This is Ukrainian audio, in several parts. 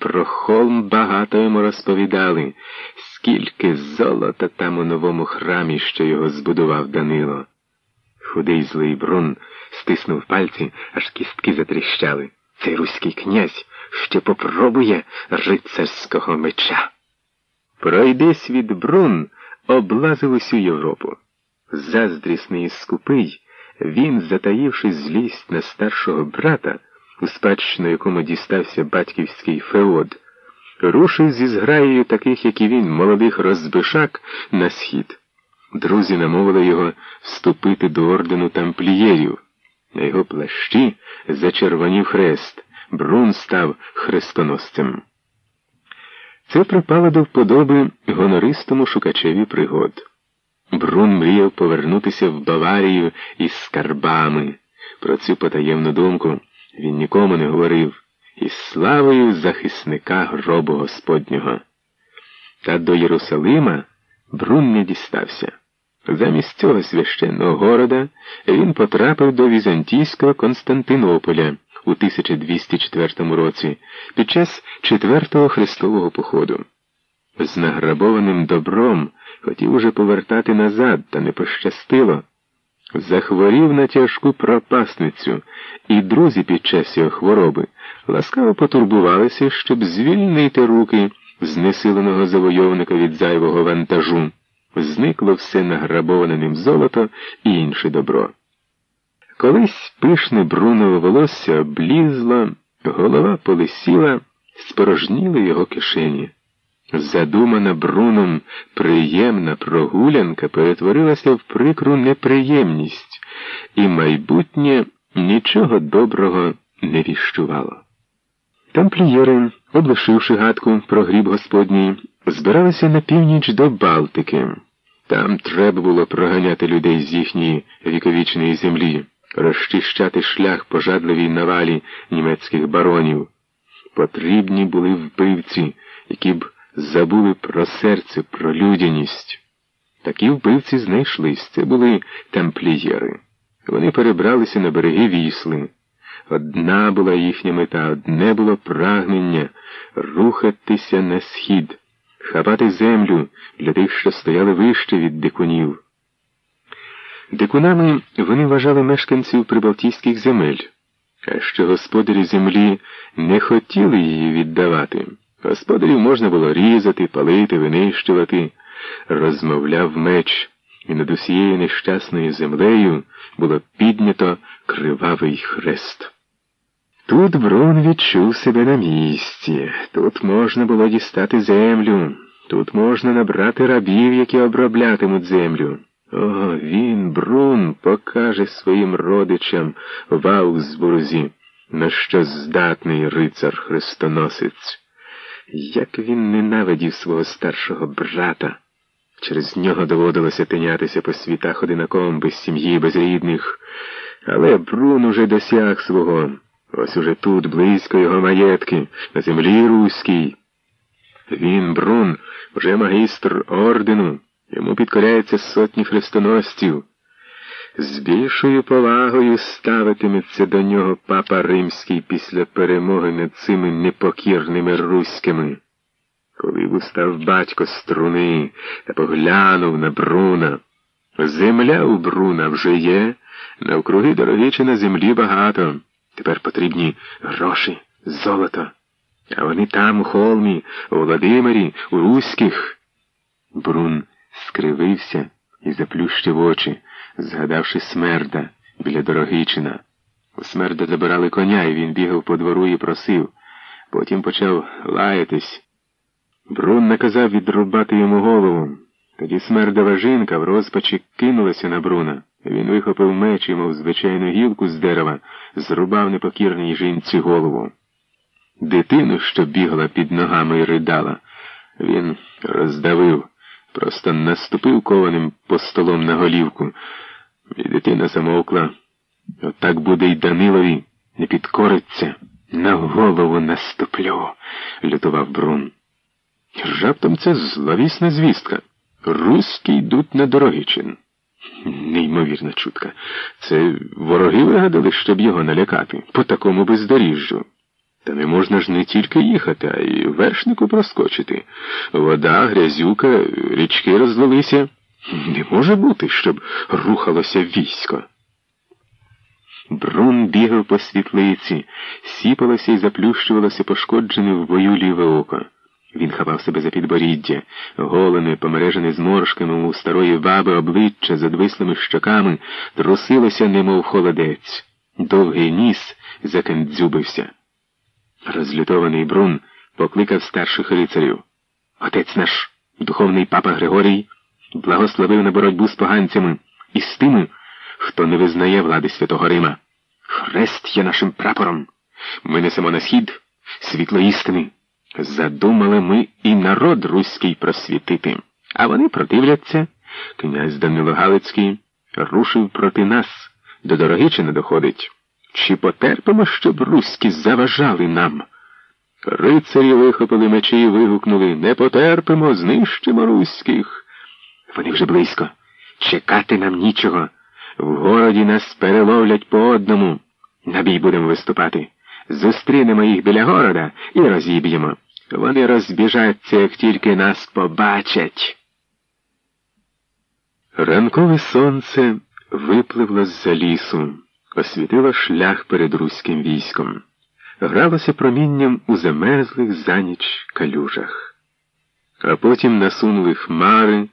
Про холм багато йому розповідали, скільки золота там у новому храмі, що його збудував Данило. Худий злий брун стиснув пальці, аж кістки затріщали. Цей руський князь ще попробує рицарського меча. Пройди світ брун, облазив усю Європу. Заздрісний і скупий, він, затаївши злість на старшого брата, у спадщину якому дістався батьківський феод, рушив зі зграєю таких, як і він, молодих розбишак, на схід. Друзі намовили його вступити до ордену тамплієрів. На його плащі зачервонів хрест, Брун став хрестоносцем. Це припало до вподоби гонористому шукачеві пригод. Брун мріяв повернутися в Баварію із скарбами. Про цю потаємну думку він нікому не говорив із славою захисника гробу Господнього. Та до Єрусалима Брун не дістався. Замість цього священного города він потрапив до Візантійського Константинополя у 1204 році під час четвертого хрестового походу. З награбованим добром хотів уже повертати назад, та не пощастило. Захворів на тяжку пропасницю, і друзі під час його хвороби ласкаво потурбувалися, щоб звільнити руки знесиленого завойовника від зайвого вантажу. Зникло все награбоване ним золото і інше добро. Колись пишне брунове волосся облізло, голова полисіла, спорожніли його кишені. Задумана Бруном приємна прогулянка перетворилася в прикру неприємність, і майбутнє нічого доброго не віщувало. Тамплієри, облишивши гадку про гріб Господній, збиралися на північ до Балтики. Там треба було проганяти людей з їхньої віковічної землі, розчищати шлях пожадливій навалі німецьких баронів. Потрібні були вбивці, які б забули про серце, про людяність. Такі вбивці знайшлись. Це були тамплієри. Вони перебралися на береги вісли. Одна була їхня мета, одне було прагнення рухатися на схід, хапати землю для тих, що стояли вище від дикунів. Дикунами вони вважали мешканців прибалтійських земель, а що господарі землі не хотіли її віддавати. Господарів можна було різати, палити, винищувати, розмовляв меч, і над усією нещасною землею було піднято кривавий хрест. Тут Брун відчув себе на місці, тут можна було дістати землю, тут можна набрати рабів, які оброблятимуть землю. О, він, Брун, покаже своїм родичам в Аусбурзі, на що здатний рицар хрестоносець. Як він ненавидів свого старшого брата. Через нього доводилося тинятися по світах одинаком, без сім'ї, без рідних. Але Брун уже досяг свого. Ось уже тут, близько його маєтки, на землі руській. Він, Брун, вже магістр ордену, йому підкоряється сотні хрестоносців. З більшою повагою ставитиметься до нього папа римський після перемоги над цими непокірними руськими. Коли б устав батько струни та поглянув на Бруна. Земля у Бруна вже є, навкруги дороги чи на землі багато. Тепер потрібні гроші, золото. А вони там, у холмі, у Володимирі, у Руських. Брун скривився і заплющив очі згадавши смерда біля Дорогичина. У смерда забирали коня, і він бігав по двору і просив. Потім почав лаятись. Брун наказав відрубати йому голову. Тоді смердова жінка в розпачі кинулася на Бруна. Він вихопив меч і, мов звичайну гілку з дерева, зрубав непокірній жінці голову. Дитину, що бігла під ногами і ридала, він роздавив, просто наступив кованим по столом на голівку. І дитина замовкла. Отак буде й Данилові не підкориться. На голову наступлю, лютував Брун. Раптом це зловісна звістка. Руські йдуть на Дорогичин. Неймовірна чутка. Це вороги вигадали, щоб його налякати, по такому бездоріжжю. Та не можна ж не тільки їхати, а й вершнику проскочити. Вода, грязюка, річки розлилися. Не може бути, щоб рухалося військо. Брун бігав по світлиці, сіпалося і заплющувалося пошкоджене в бою ліве око. Він хапав себе за підборіддя, голене, помережене зморшками у старої баби обличчя з одвислими щоками, трусилося, немов холодець. Довгий ніс закендзюбився. Розлютований Брун покликав старших лицарів. Отець наш, духовний папа Григорій, благословив на боротьбу з поганцями і з тими, хто не визнає влади Святого Рима. Хрест є нашим прапором. Ми несемо на схід світло істини. Задумали ми і народ руський просвітити. А вони противляться. Князь Данило Галицький рушив проти нас. До дороги чи не доходить. Чи потерпимо, щоб руські заважали нам? Рицарі вихопили мечі і вигукнули Не потерпимо, знищимо руських. Вони вже близько. Чекати нам нічого. В городі нас переловлять по одному. На бій будемо виступати. Зустрінемо їх біля города і розіб'ємо. Вони розбіжаться, як тільки нас побачать. Ранкове сонце випливло з-за лісу, освітило шлях перед руським військом, гралося промінням у замерзлих за ніч калюжах. А потім насунули хмари,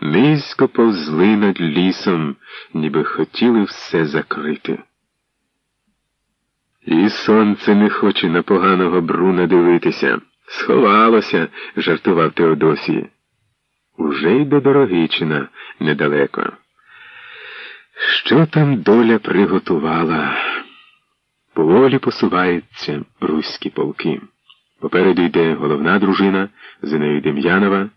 низько повзли над лісом, ніби хотіли все закрити. І сонце не хоче на поганого бруна дивитися. Сховалося, жартував Теодосій. Уже й до Дорогичина недалеко. Що там доля приготувала? Поволі посуваються руські полки. Попереду йде головна дружина, за нею Дем'янова,